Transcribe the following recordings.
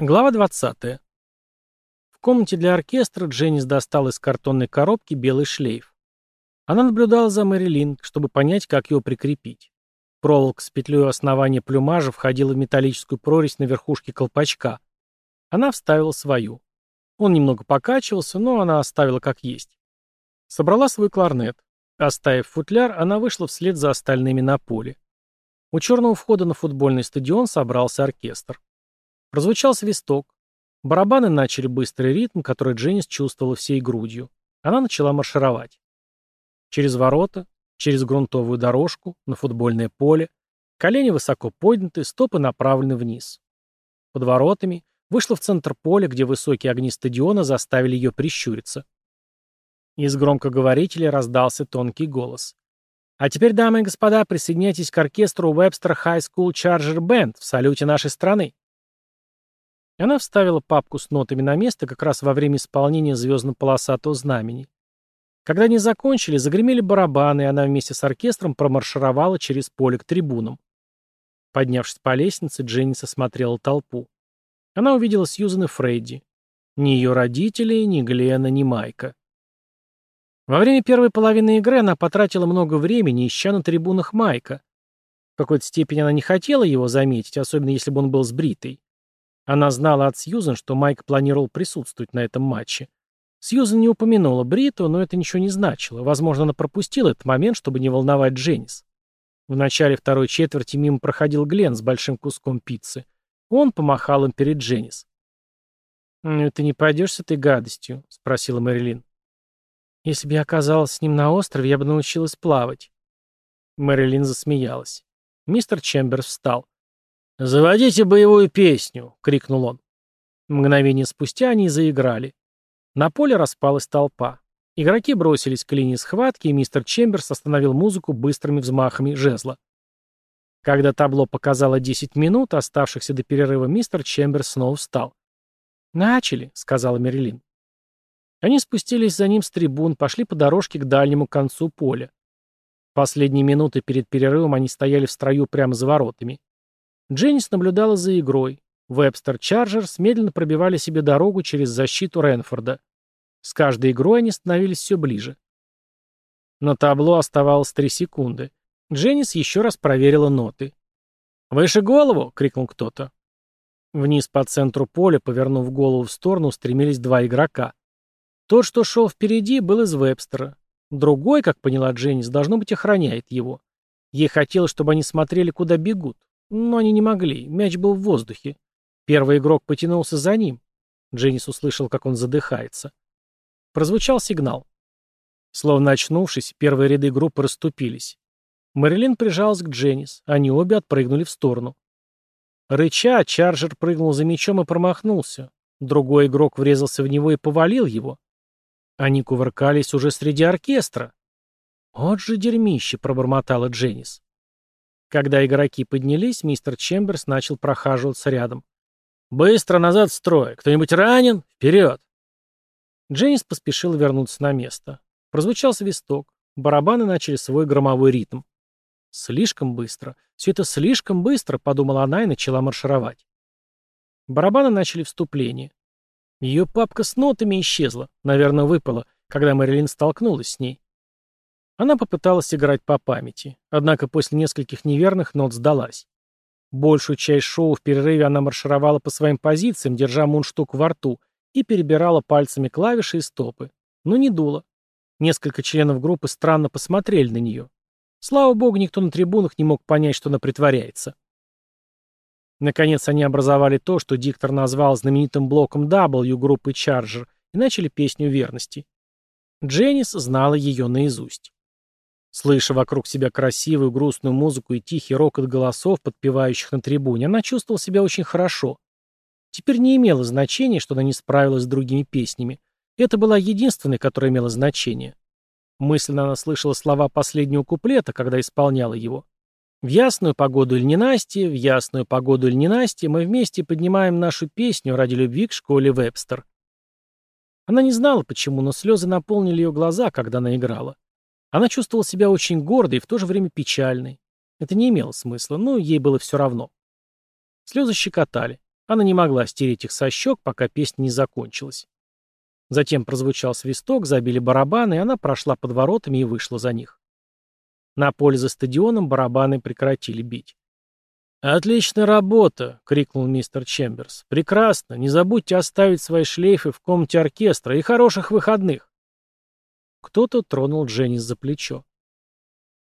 Глава 20. В комнате для оркестра Дженнис достал из картонной коробки белый шлейф. Она наблюдала за Мэрилин, чтобы понять, как его прикрепить. Проволока с петлей основания плюмажа входила в металлическую прорезь на верхушке колпачка. Она вставила свою. Он немного покачивался, но она оставила как есть. Собрала свой кларнет. Оставив футляр, она вышла вслед за остальными на поле. У черного входа на футбольный стадион собрался оркестр. Прозвучал свисток. Барабаны начали быстрый ритм, который Дженнис чувствовала всей грудью. Она начала маршировать. Через ворота, через грунтовую дорожку, на футбольное поле. Колени высоко подняты, стопы направлены вниз. Под воротами вышла в центр поля, где высокие огни стадиона заставили ее прищуриться. Из громкоговорителя раздался тонкий голос. А теперь, дамы и господа, присоединяйтесь к оркестру Webster High School Charger Band в салюте нашей страны. Она вставила папку с нотами на место как раз во время исполнения звездно-полосатого знамени. Когда они закончили, загремели барабаны, и она вместе с оркестром промаршировала через поле к трибунам. Поднявшись по лестнице, Дженнис осмотрела толпу. Она увидела Сьюзан и Фредди. Ни ее родителей, ни Глена, ни Майка. Во время первой половины игры она потратила много времени, ища на трибунах Майка. В какой-то степени она не хотела его заметить, особенно если бы он был сбритый. Она знала от Сьюзен, что Майк планировал присутствовать на этом матче. Сьюзен не упомянула Бриту, но это ничего не значило. Возможно, она пропустила этот момент, чтобы не волновать Дженнис. В начале второй четверти мимо проходил Глен с большим куском пиццы. Он помахал им перед Дженнис. «Ну, ты не пойдешь с этой гадостью?» — спросила Мэрилин. «Если бы я оказалась с ним на острове, я бы научилась плавать». Мэрилин засмеялась. Мистер Чемберс встал. «Заводите боевую песню!» — крикнул он. Мгновение спустя они заиграли. На поле распалась толпа. Игроки бросились к линии схватки, и мистер Чемберс остановил музыку быстрыми взмахами жезла. Когда табло показало 10 минут, оставшихся до перерыва, мистер Чемберс снова встал. «Начали», — сказала Мерилин. Они спустились за ним с трибун, пошли по дорожке к дальнему концу поля. Последние минуты перед перерывом они стояли в строю прямо за воротами. Дженнис наблюдала за игрой. Вебстер Чарджерс медленно пробивали себе дорогу через защиту Ренфорда. С каждой игрой они становились все ближе. На табло оставалось три секунды. Дженнис еще раз проверила ноты. «Выше голову!» — крикнул кто-то. Вниз по центру поля, повернув голову в сторону, устремились два игрока. Тот, что шел впереди, был из Вебстера. Другой, как поняла Дженнис, должно быть, охраняет его. Ей хотелось, чтобы они смотрели, куда бегут. Но они не могли, мяч был в воздухе. Первый игрок потянулся за ним. Дженнис услышал, как он задыхается. Прозвучал сигнал. Словно очнувшись, первые ряды группы расступились. Мэрилин прижалась к Дженнис, они обе отпрыгнули в сторону. Рыча, Чарджер прыгнул за мячом и промахнулся. Другой игрок врезался в него и повалил его. Они кувыркались уже среди оркестра. «Вот же дерьмище!» — пробормотала Дженнис. Когда игроки поднялись, мистер Чемберс начал прохаживаться рядом. «Быстро назад в строй! Кто-нибудь ранен? Вперед!» Дженнис поспешил вернуться на место. Прозвучал свисток. Барабаны начали свой громовой ритм. «Слишком быстро. Все это слишком быстро», — подумала она и начала маршировать. Барабаны начали вступление. Ее папка с нотами исчезла, наверное, выпала, когда Мэрилин столкнулась с ней. Она попыталась играть по памяти, однако после нескольких неверных нот сдалась. Большую часть шоу в перерыве она маршировала по своим позициям, держа мундштук во рту, и перебирала пальцами клавиши и стопы. Но не дуло. Несколько членов группы странно посмотрели на нее. Слава богу, никто на трибунах не мог понять, что она притворяется. Наконец они образовали то, что диктор назвал знаменитым блоком W группы Charger, и начали песню верности. Дженнис знала ее наизусть. Слыша вокруг себя красивую, грустную музыку и тихий рокот голосов, подпевающих на трибуне, она чувствовала себя очень хорошо. Теперь не имело значения, что она не справилась с другими песнями. Это была единственная, которая имела значение. Мысленно она слышала слова последнего куплета, когда исполняла его. «В ясную погоду или ненастье, в ясную погоду или ненастье мы вместе поднимаем нашу песню ради любви к школе Вебстер». Она не знала, почему, но слезы наполнили ее глаза, когда она играла. Она чувствовала себя очень гордой и в то же время печальной. Это не имело смысла, но ей было все равно. Слезы щекотали. Она не могла стереть их со щек, пока песня не закончилась. Затем прозвучал свисток, забили барабаны, и она прошла под воротами и вышла за них. На поле за стадионом барабаны прекратили бить. «Отличная работа!» — крикнул мистер Чемберс. «Прекрасно! Не забудьте оставить свои шлейфы в комнате оркестра и хороших выходных!» Кто-то тронул Дженнис за плечо.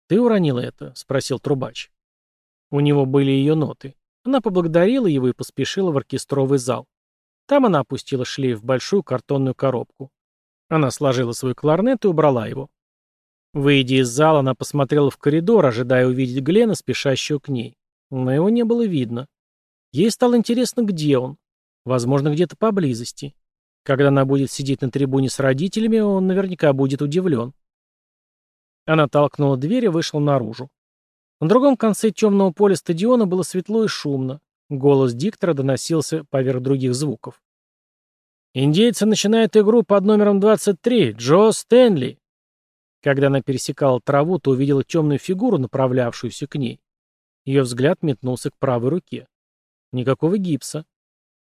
«Ты уронила это?» — спросил трубач. У него были ее ноты. Она поблагодарила его и поспешила в оркестровый зал. Там она опустила шлейф в большую картонную коробку. Она сложила свой кларнет и убрала его. Выйдя из зала, она посмотрела в коридор, ожидая увидеть Глена, спешащего к ней. Но его не было видно. Ей стало интересно, где он. Возможно, где-то поблизости. Когда она будет сидеть на трибуне с родителями, он наверняка будет удивлен. Она толкнула дверь и вышла наружу. На другом конце темного поля стадиона было светло и шумно. Голос диктора доносился поверх других звуков. «Индейцы начинают игру под номером 23. Джо Стэнли!» Когда она пересекала траву, то увидела темную фигуру, направлявшуюся к ней. Ее взгляд метнулся к правой руке. Никакого гипса.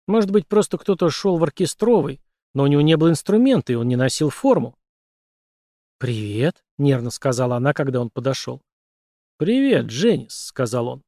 Может быть, просто кто-то шел в оркестровый, но у него не было инструмента, и он не носил форму. «Привет», — нервно сказала она, когда он подошел. «Привет, Дженнис», — сказал он.